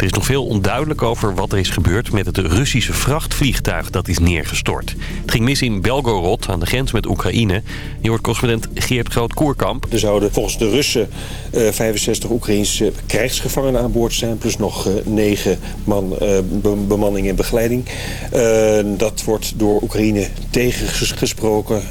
Er is nog veel onduidelijk over wat er is gebeurd met het Russische vrachtvliegtuig dat is neergestort. Het ging mis in Belgorod aan de grens met Oekraïne. Je hoort correspondent Geert Groot-Koerkamp. Er zouden volgens de Russen 65 Oekraïnse krijgsgevangenen aan boord zijn... plus nog 9 man bemanning en begeleiding. dat wordt door Oekraïne tegengesproken.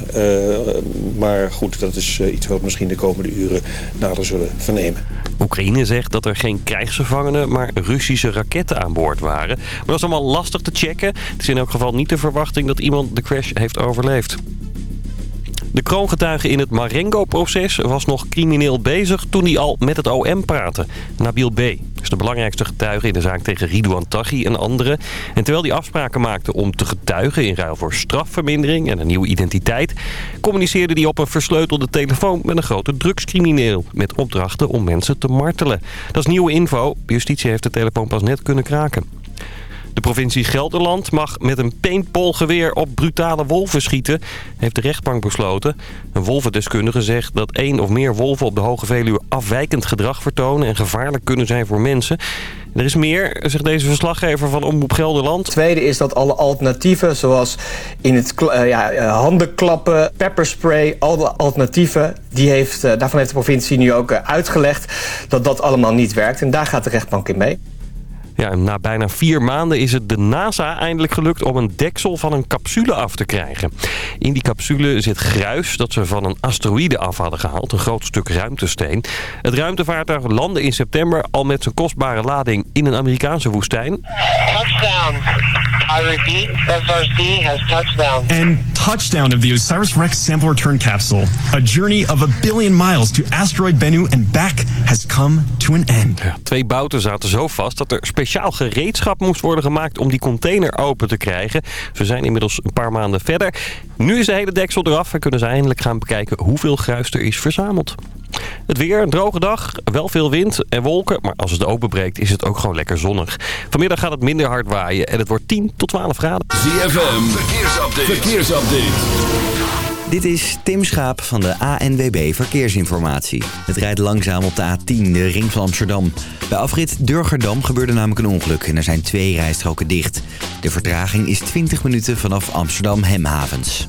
maar goed, dat is iets wat we misschien de komende uren nader zullen vernemen. Oekraïne zegt dat er geen krijgsgevangenen, maar Russische raketten aan boord waren. Maar dat is allemaal lastig te checken. Het is in elk geval niet de verwachting dat iemand de crash heeft overleefd. De kroongetuige in het Marengo-proces was nog crimineel bezig toen hij al met het OM praatte. Nabil B. is de belangrijkste getuige in de zaak tegen Ridouan Taghi en anderen. En terwijl hij afspraken maakte om te getuigen in ruil voor strafvermindering en een nieuwe identiteit... communiceerde hij op een versleutelde telefoon met een grote drugscrimineel... met opdrachten om mensen te martelen. Dat is nieuwe info. Justitie heeft de telefoon pas net kunnen kraken. De provincie Gelderland mag met een paintballgeweer op brutale wolven schieten, heeft de rechtbank besloten. Een wolvendeskundige zegt dat één of meer wolven op de Hoge Veluwe afwijkend gedrag vertonen en gevaarlijk kunnen zijn voor mensen. Er is meer, zegt deze verslaggever van Omroep Gelderland. Het tweede is dat alle alternatieven, zoals in het uh, ja, uh, handenklappen, pepperspray, alle alternatieven, die heeft, uh, daarvan heeft de provincie nu ook uitgelegd dat dat allemaal niet werkt. En daar gaat de rechtbank in mee. Ja, na bijna vier maanden is het de NASA eindelijk gelukt om een deksel van een capsule af te krijgen. In die capsule zit gruis dat ze van een asteroïde af hadden gehaald, een groot stuk ruimtesteen. Het ruimtevaartuig landde in september al met zijn kostbare lading in een Amerikaanse woestijn. Touchdown. I repeat, SRC has touchdown. And touchdown of the OSIRIS-REx sample return capsule. A journey of a billion miles to asteroid Bennu and back has come to an end. Ja, twee bouten zaten zo vast dat er speciaal gereedschap moest worden gemaakt om die container open te krijgen. Ze zijn inmiddels een paar maanden verder. Nu is de hele deksel eraf en kunnen ze eindelijk gaan bekijken hoeveel gruis er is verzameld. Het weer, een droge dag, wel veel wind en wolken, maar als het openbreekt is het ook gewoon lekker zonnig. Vanmiddag gaat het minder hard waaien en het wordt 10 tot 12 graden. ZFM, verkeersupdate. verkeersupdate. Dit is Tim Schaap van de ANWB Verkeersinformatie. Het rijdt langzaam op de A10, de ring van Amsterdam. Bij afrit Durgerdam gebeurde namelijk een ongeluk en er zijn twee rijstroken dicht. De vertraging is 20 minuten vanaf Amsterdam Hemhavens.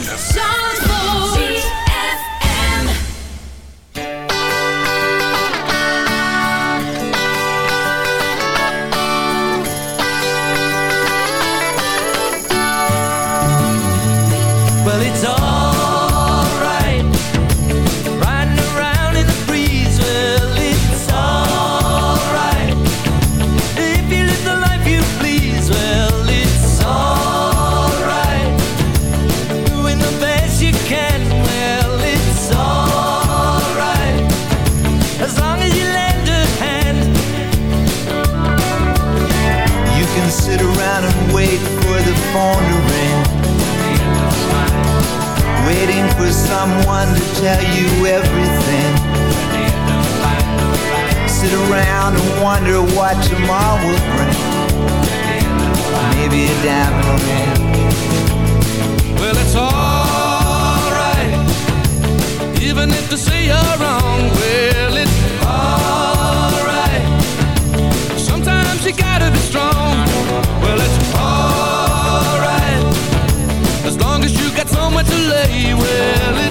someone to tell you everything. Sit around and wonder what tomorrow will bring. Maybe a diamond will Well, it's alright Even if they say you're wrong. Well, it's alright Sometimes you gotta be strong. Well, it's alright as long as you got somewhere to lay, well,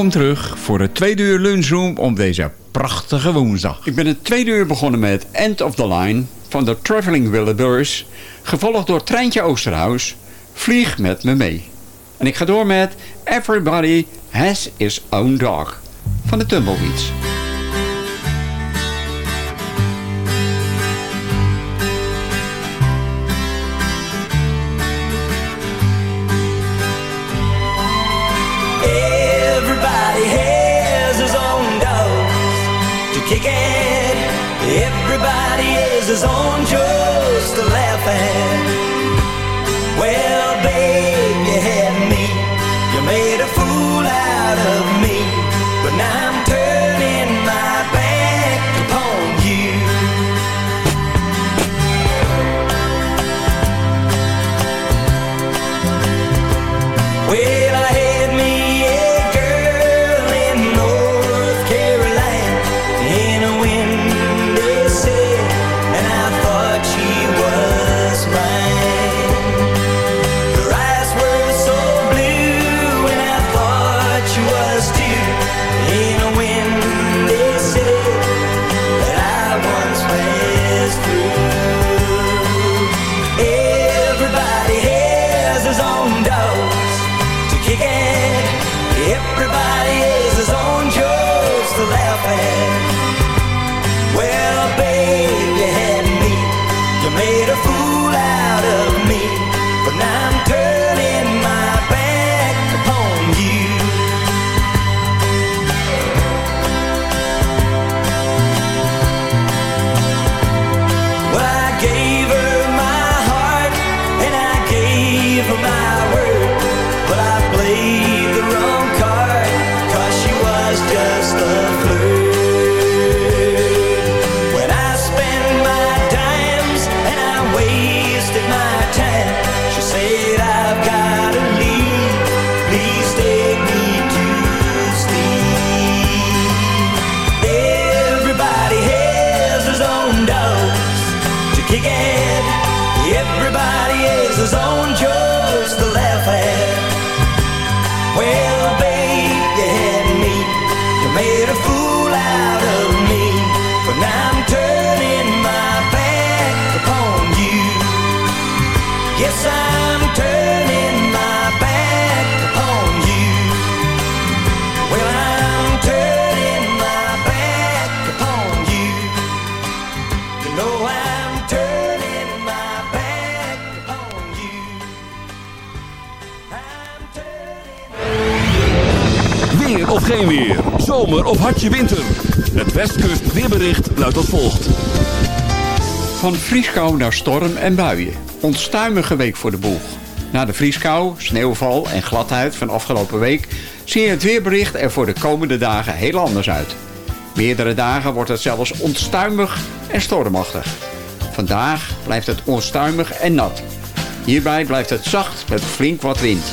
Welkom terug voor het tweede uur lunchroom om deze prachtige woensdag. Ik ben het tweede uur begonnen met End of the Line van de Traveling Wilburys, gevolgd door Treintje Oosterhuis, Vlieg met me mee. En ik ga door met Everybody Has His Own Dog van de Tumbleweeds. Everybody has his own jokes to laugh at. Everybody Zomer of hartje winter. Het Westkust weerbericht luidt als volgt. Van vrieskou naar storm en buien. Onstuimige week voor de boeg. Na de vrieskou, sneeuwval en gladheid van afgelopen week... zie je het weerbericht er voor de komende dagen heel anders uit. Meerdere dagen wordt het zelfs onstuimig en stormachtig. Vandaag blijft het onstuimig en nat. Hierbij blijft het zacht met flink wat wind.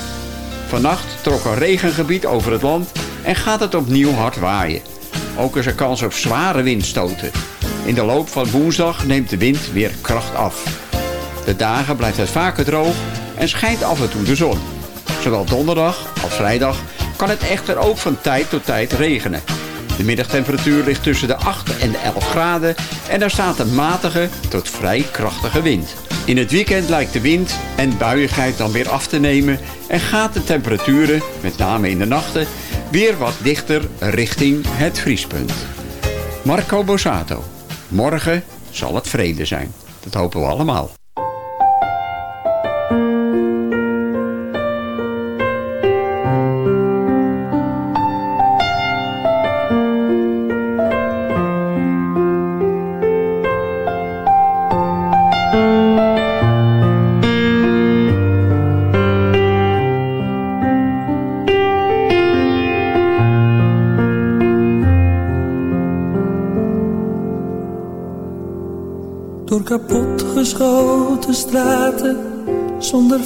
Vannacht trok een regengebied over het land en gaat het opnieuw hard waaien. Ook is er kans op zware windstoten. In de loop van woensdag neemt de wind weer kracht af. De dagen blijft het vaker droog en schijnt af en toe de zon. Zowel donderdag als vrijdag kan het echter ook van tijd tot tijd regenen. De middagtemperatuur ligt tussen de 8 en de 11 graden en er staat een matige tot vrij krachtige wind. In het weekend lijkt de wind en buiigheid dan weer af te nemen en gaat de temperaturen, met name in de nachten, weer wat dichter richting het vriespunt. Marco Bosato. Morgen zal het vrede zijn. Dat hopen we allemaal.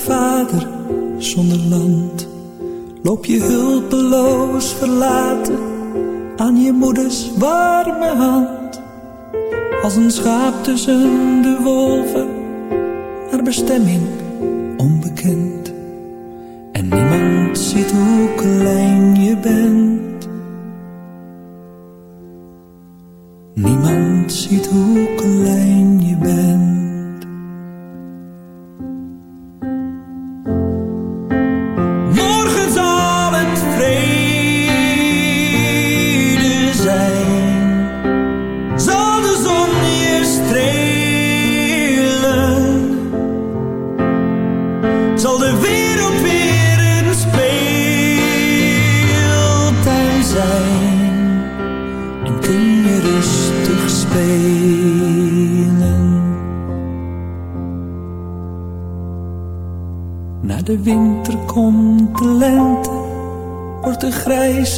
vader zonder land. Loop je hulpeloos verlaten aan je moeders warme hand. Als een schaap tussen de wolven, naar bestemming onbekend. En niemand ziet hoe klein je bent. Niemand ziet hoe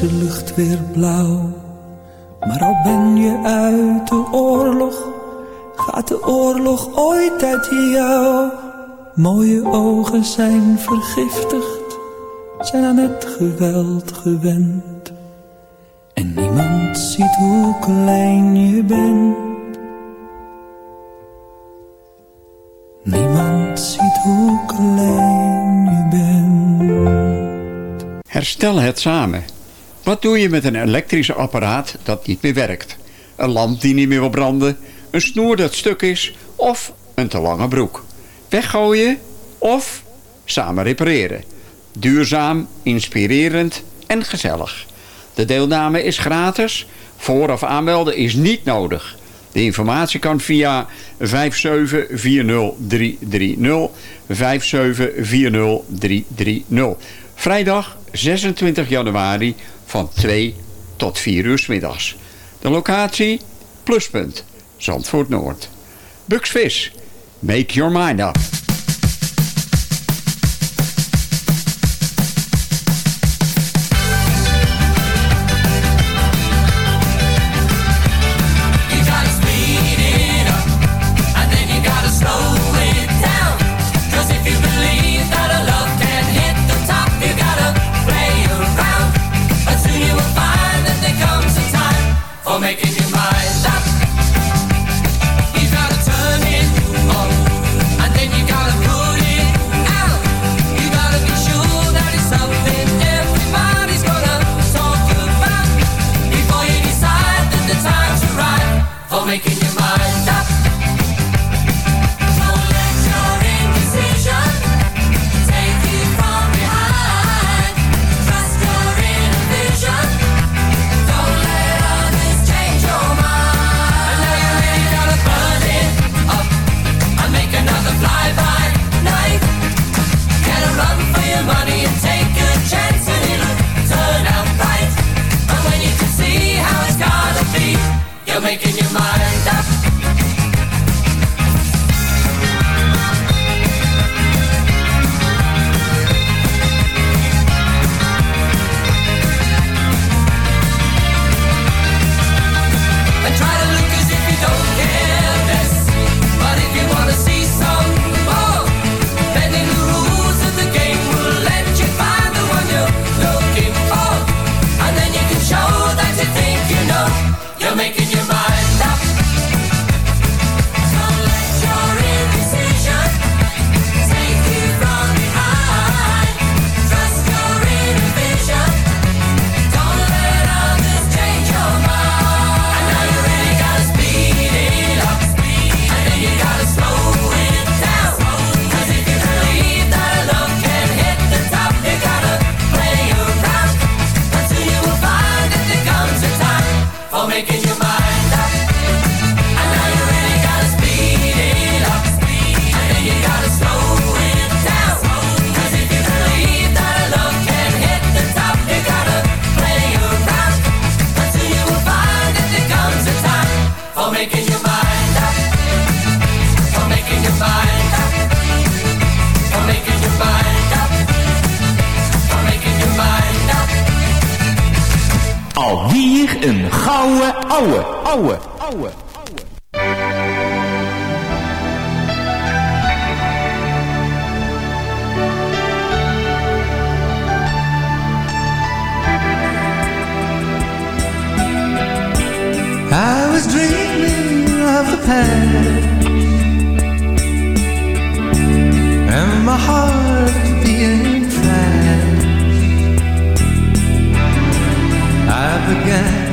lucht weer blauw. Maar al ben je uit de oorlog, gaat de oorlog ooit uit jou. Mooie ogen zijn vergiftigd, zijn aan het geweld gewend. En niemand ziet hoe klein je bent. Niemand ziet hoe klein je bent. Herstel het samen. Wat doe je met een elektrisch apparaat dat niet meer werkt? Een lamp die niet meer wil branden, een snoer dat stuk is of een te lange broek? Weggooien of samen repareren? Duurzaam, inspirerend en gezellig. De deelname is gratis. Vooraf aanmelden is niet nodig. De informatie kan via 5740330. 5740330. Vrijdag 26 januari van 2 tot 4 uur middags. De locatie? Pluspunt, Zandvoort Noord. Buxvis, make your mind up. ouwe, ouwe, ouwe. I was dreaming of the past And my heart being fast I began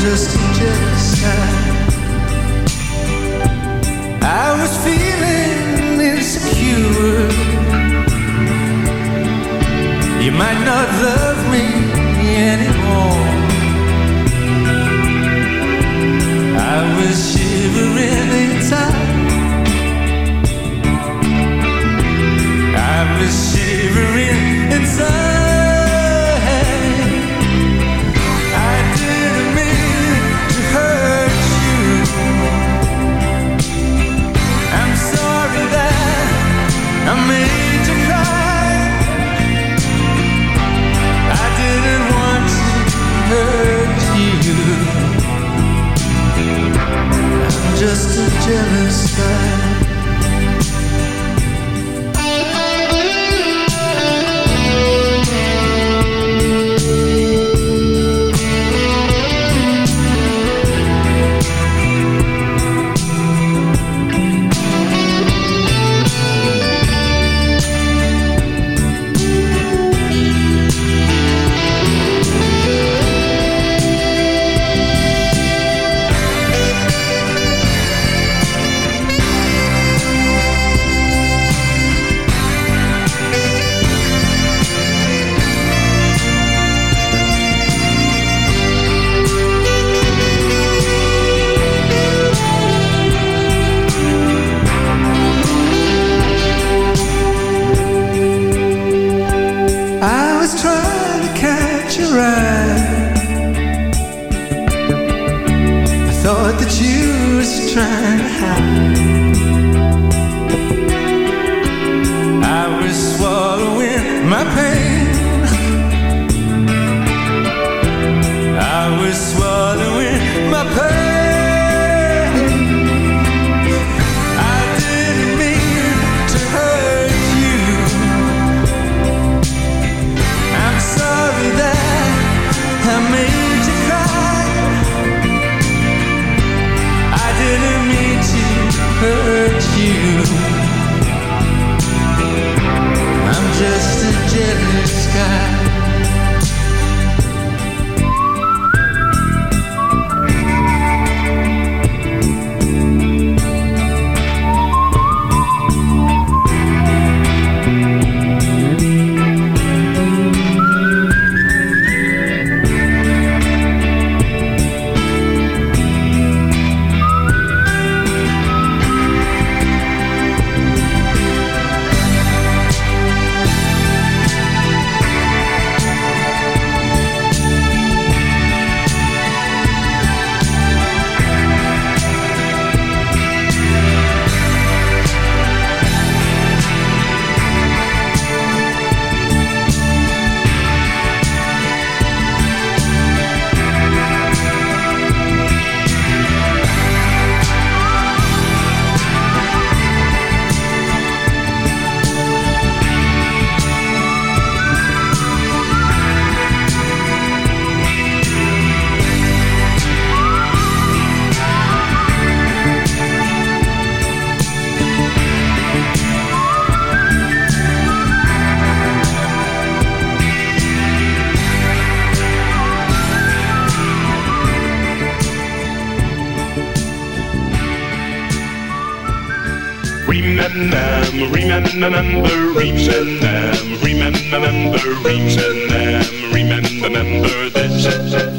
Just jealous. I was feeling insecure. You might not love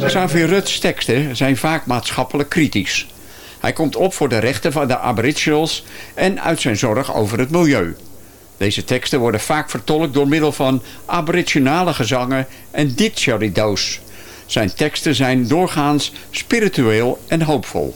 Xavier Ruts teksten zijn vaak maatschappelijk kritisch. Hij komt op voor de rechten van de aboriginals en uit zijn zorg over het milieu. Deze teksten worden vaak vertolkt door middel van aboriginale gezangen en didgerido's. Zijn teksten zijn doorgaans spiritueel en hoopvol.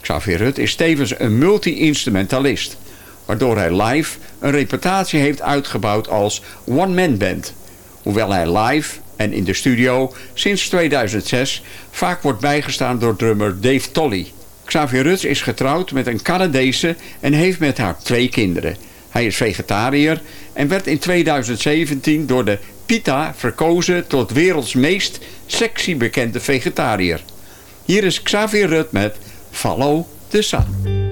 Xavier Rut is tevens een multi-instrumentalist, waardoor hij live een reputatie heeft uitgebouwd als one-man band. Hoewel hij live en in de studio sinds 2006 vaak wordt bijgestaan door drummer Dave Tolley. Xavier Ruts is getrouwd met een Canadese en heeft met haar twee kinderen. Hij is vegetariër en werd in 2017 door de PITA verkozen tot werelds meest sexy bekende vegetariër. Hier is Xavier Rut met Follow the Sun.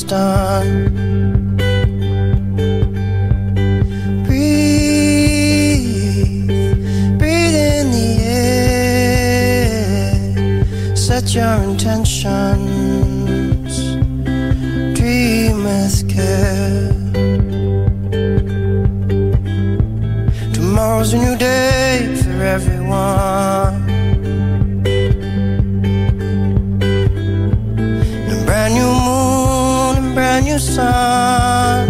first. Breathe, breathe in the air. Set your intentions. Dream with care. Tomorrow's a new day for everyone. side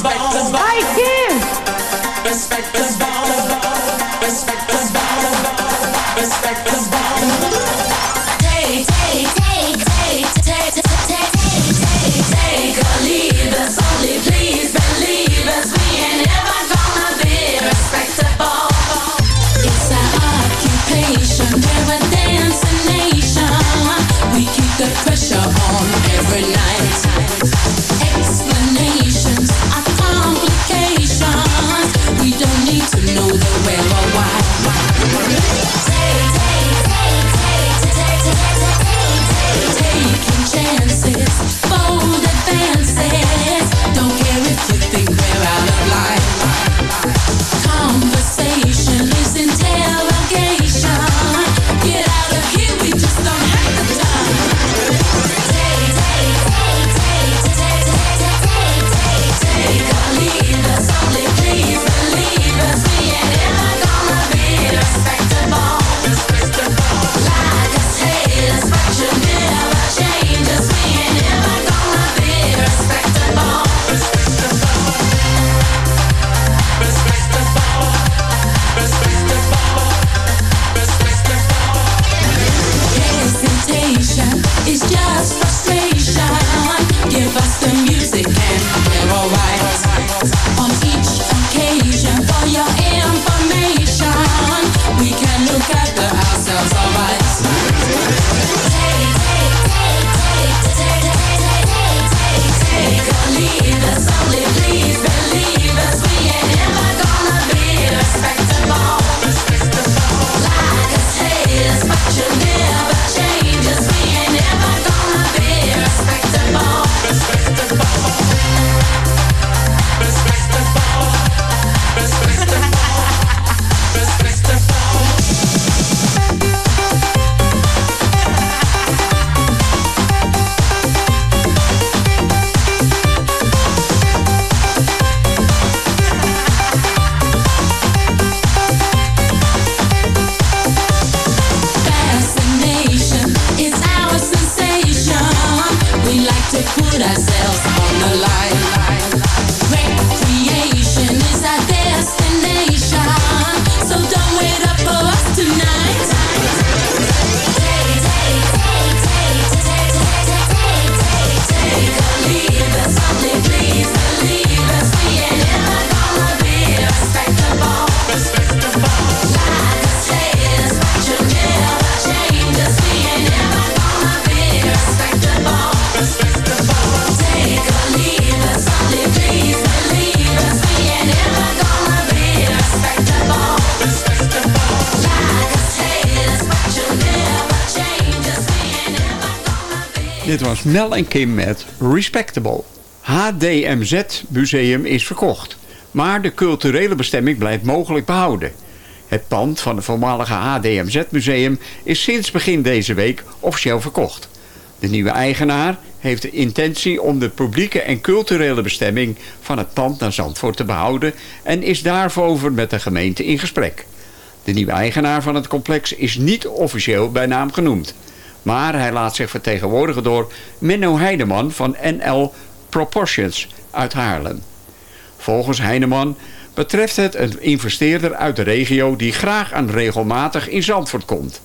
Cause by, cause. Was Mel en Kim met Respectable. HDMZ Museum is verkocht. Maar de culturele bestemming blijft mogelijk behouden. Het pand van het voormalige HDMZ Museum is sinds begin deze week officieel verkocht. De nieuwe eigenaar heeft de intentie om de publieke en culturele bestemming van het pand naar Zandvoort te behouden en is daarover met de gemeente in gesprek. De nieuwe eigenaar van het complex is niet officieel bij naam genoemd. Maar hij laat zich vertegenwoordigen door Menno Heideman van NL Proportions uit Haarlem. Volgens Heineman betreft het een investeerder uit de regio die graag en regelmatig in Zandvoort komt.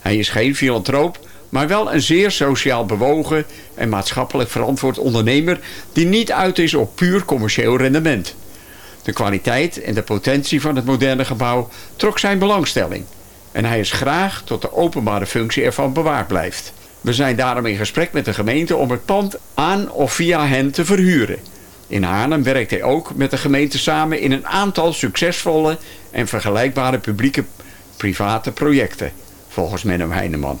Hij is geen filantroop, maar wel een zeer sociaal bewogen en maatschappelijk verantwoord ondernemer die niet uit is op puur commercieel rendement. De kwaliteit en de potentie van het moderne gebouw trok zijn belangstelling. En hij is graag tot de openbare functie ervan bewaard blijft. We zijn daarom in gesprek met de gemeente om het pand aan of via hen te verhuren. In Haarlem werkt hij ook met de gemeente samen in een aantal succesvolle en vergelijkbare publieke private projecten, volgens Menno Heineman.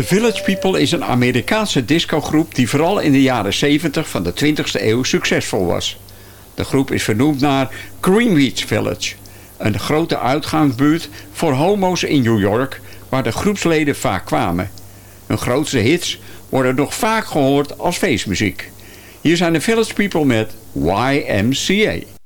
The Village People is een Amerikaanse discogroep die vooral in de jaren 70 van de 20e eeuw succesvol was. De groep is vernoemd naar Greenwich Village, een grote uitgaansbuurt voor homo's in New York waar de groepsleden vaak kwamen. Hun grootste hits worden nog vaak gehoord als feestmuziek. Hier zijn de Village People met YMCA.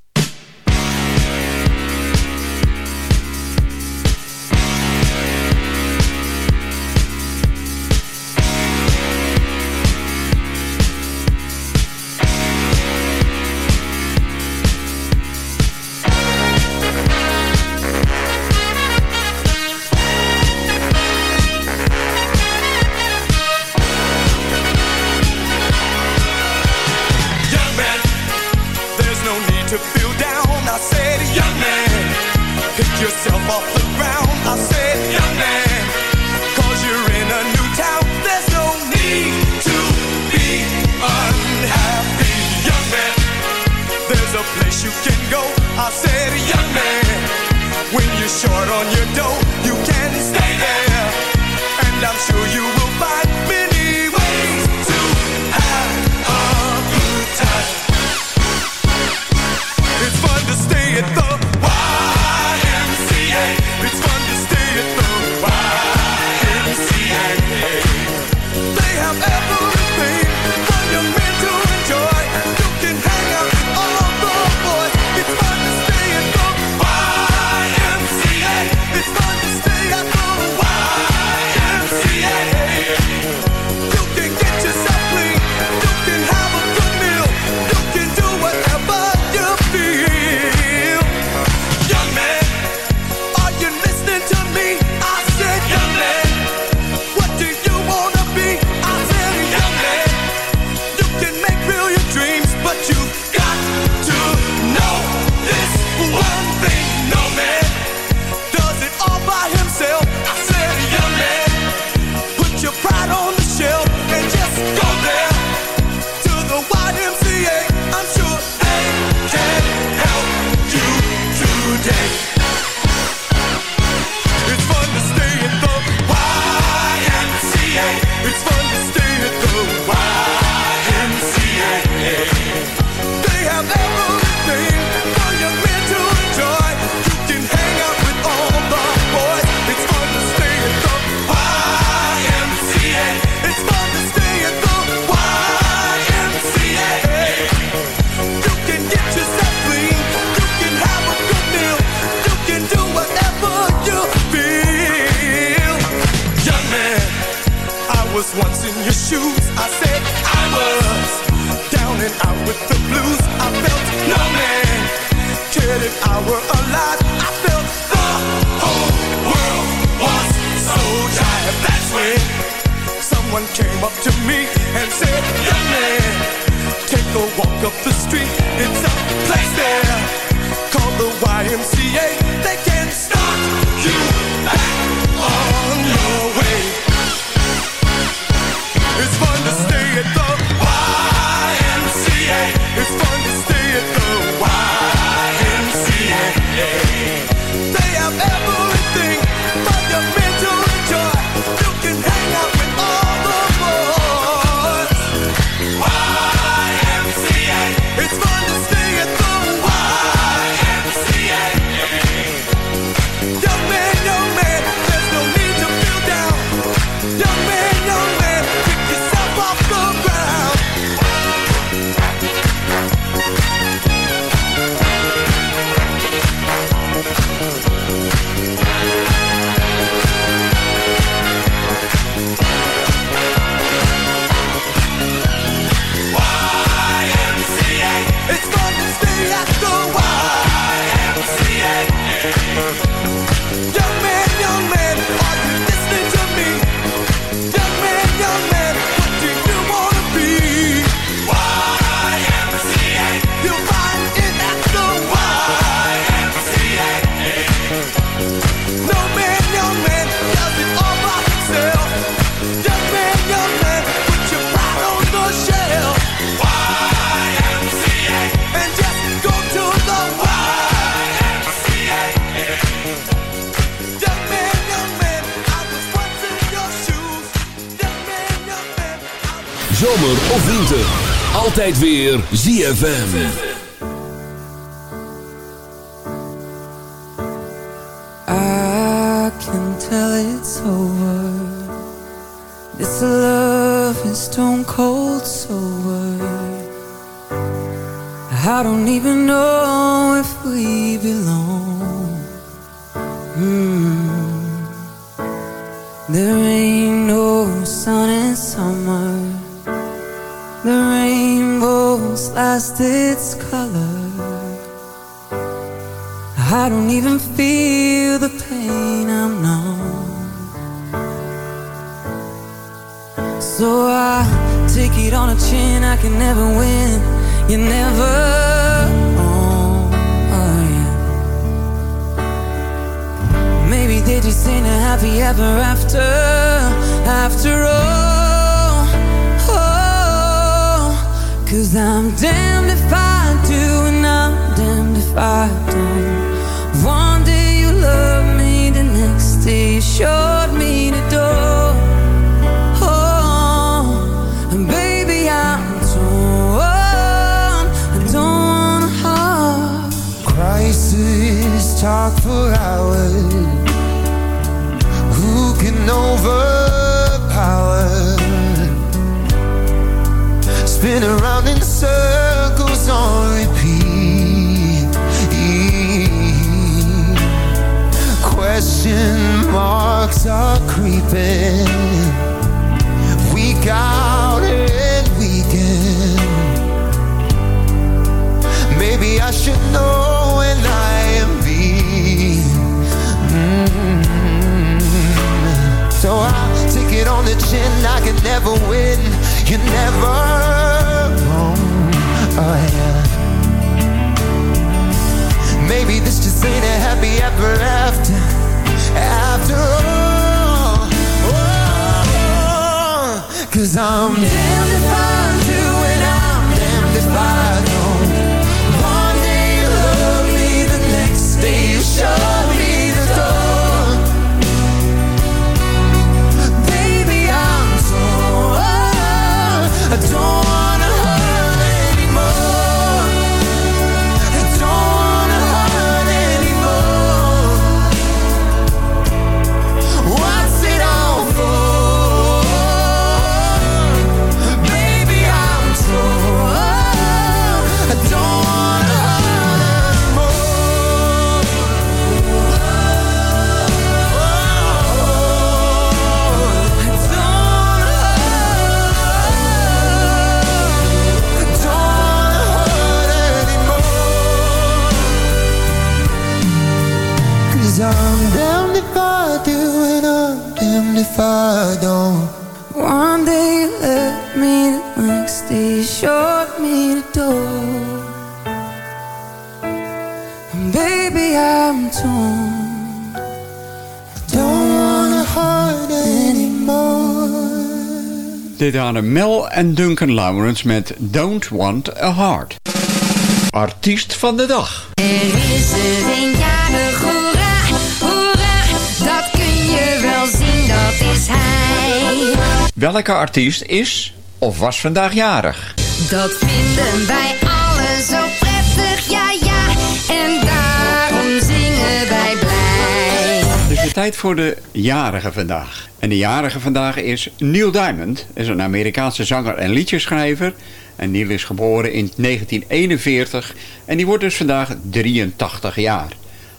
ZFM. I can tell it's over. This love is stone cold sober. I don't even know if we belong. Mm. There ain't no sun and summer lost its color. I don't even feel the pain I'm numb. So I take it on a chin. I can never win. You never. Oh. Maybe they just ain't a happy ever after. After all. Cause I'm damned if I do and I'm damned if I don't. One day you love me, the next day you showed me the door. Oh, and baby I'm torn, I don't wanna hide Crisis talk for hours. Who can overpower? Spin around circles on repeat. Question marks are creeping. Week out and weekend. Maybe I should know when I am being. Mm. So I'll take it on the chin. I can never win. You're never. Yeah. Maybe this just ain't a happy ever after. After all. Oh, Cause I'm damned if I do and I'm damned if I don't. One day you love me, the next day you show Damned if I don't. One day you let me, the next day you showed me the door. And baby, I'm torn. Don't wanna hurt anymore. Dit waren Mel en Duncan Lawrence met Don't Want a Heart. Artiest van de dag. Er is er een is hij. Welke artiest is of was vandaag jarig? Dat vinden wij allen zo prettig, ja ja, en daarom zingen wij blij. Het is de tijd voor de jarige vandaag. En de jarige vandaag is Neil Diamond. is een Amerikaanse zanger en liedjeschrijver. En Neil is geboren in 1941 en die wordt dus vandaag 83 jaar.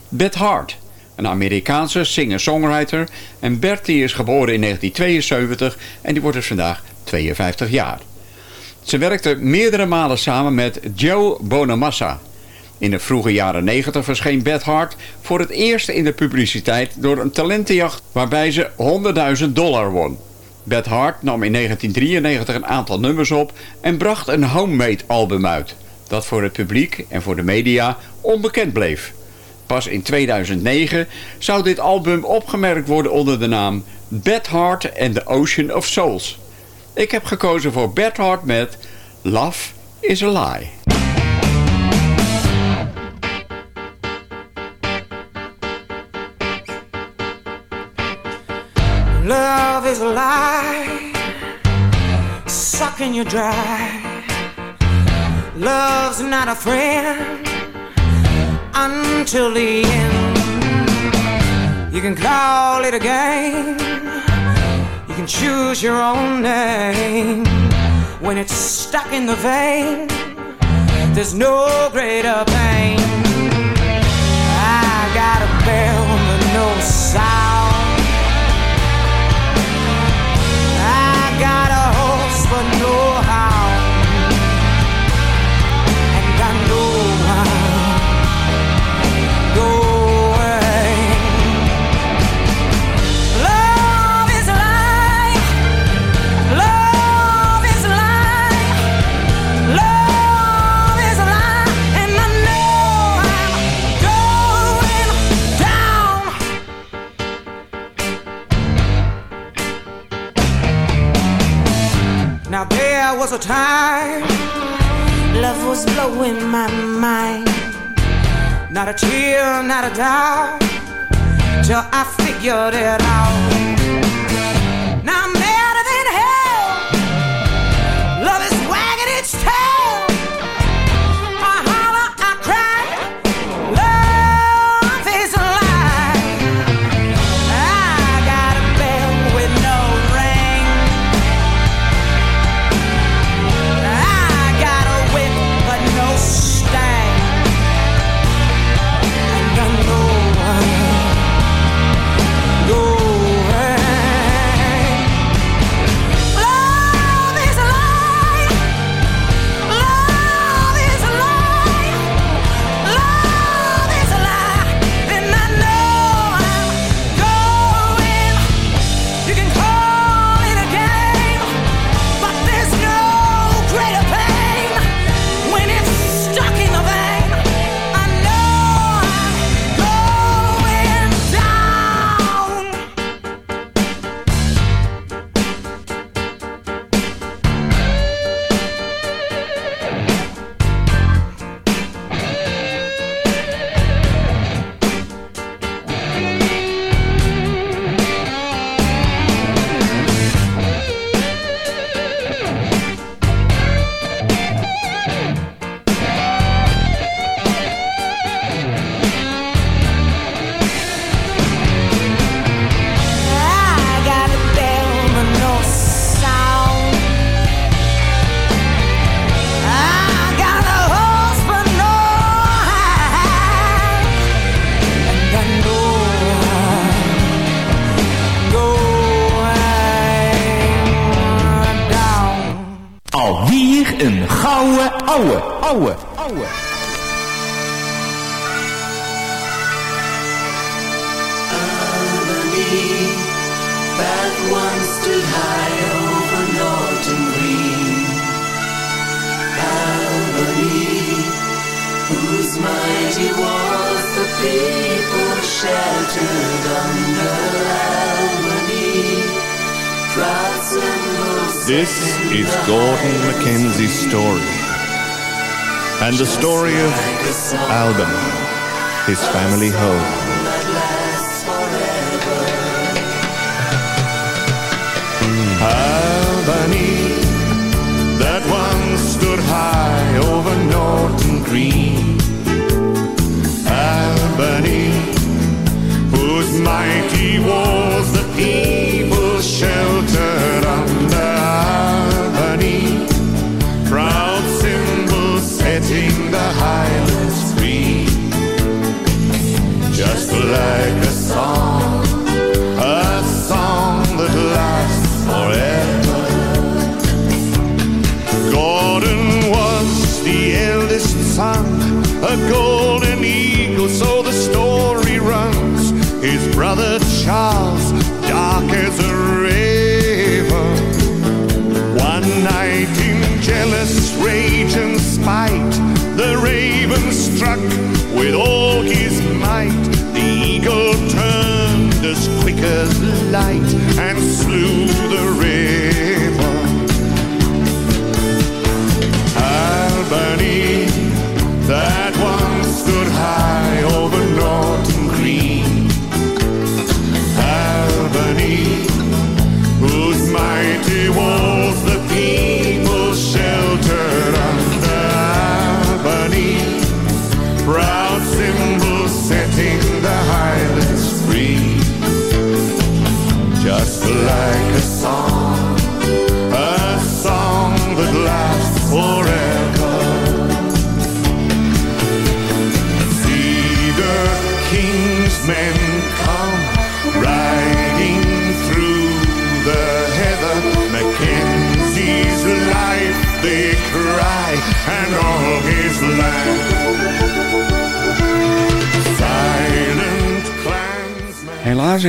Beth Hart, een Amerikaanse singer-songwriter. En Bert die is geboren in 1972 en die wordt dus vandaag 52 jaar. Ze werkte meerdere malen samen met Joe Bonamassa. In de vroege jaren 90 verscheen Beth Hart voor het eerst in de publiciteit door een talentenjacht waarbij ze 100.000 dollar won. Beth Hart nam in 1993 een aantal nummers op en bracht een homemade album uit. Dat voor het publiek en voor de media onbekend bleef. Pas in 2009 zou dit album opgemerkt worden onder de naam Beth Hart and the Ocean of Souls. Ik heb gekozen voor Beth Hart met Love is a Lie. Love is a lie, sucking you dry. Love's not a friend until the end. You can call it a game, you can choose your own name. When it's stuck in the vein, there's no greater pain. I got a bell, there was a time love was blowing my mind. Not a tear, not a doubt, till I figured it out. Een gouden ouwe, ouwe, ouwe. that once stood high over Norton Green. Albany, whose mighty walls the people sheltered under This is Gordon Mackenzie's story. And the story of Albany, his family home. Albany, that once stood high over Norton Green. Albany, whose mighty walls the people sheltered like a song, a song that lasts forever. Gordon was the eldest son, a golden eagle, so the story runs. His brother Charles, dark as a raven. One night in jealous rage and spite, the raven struck Light and slew the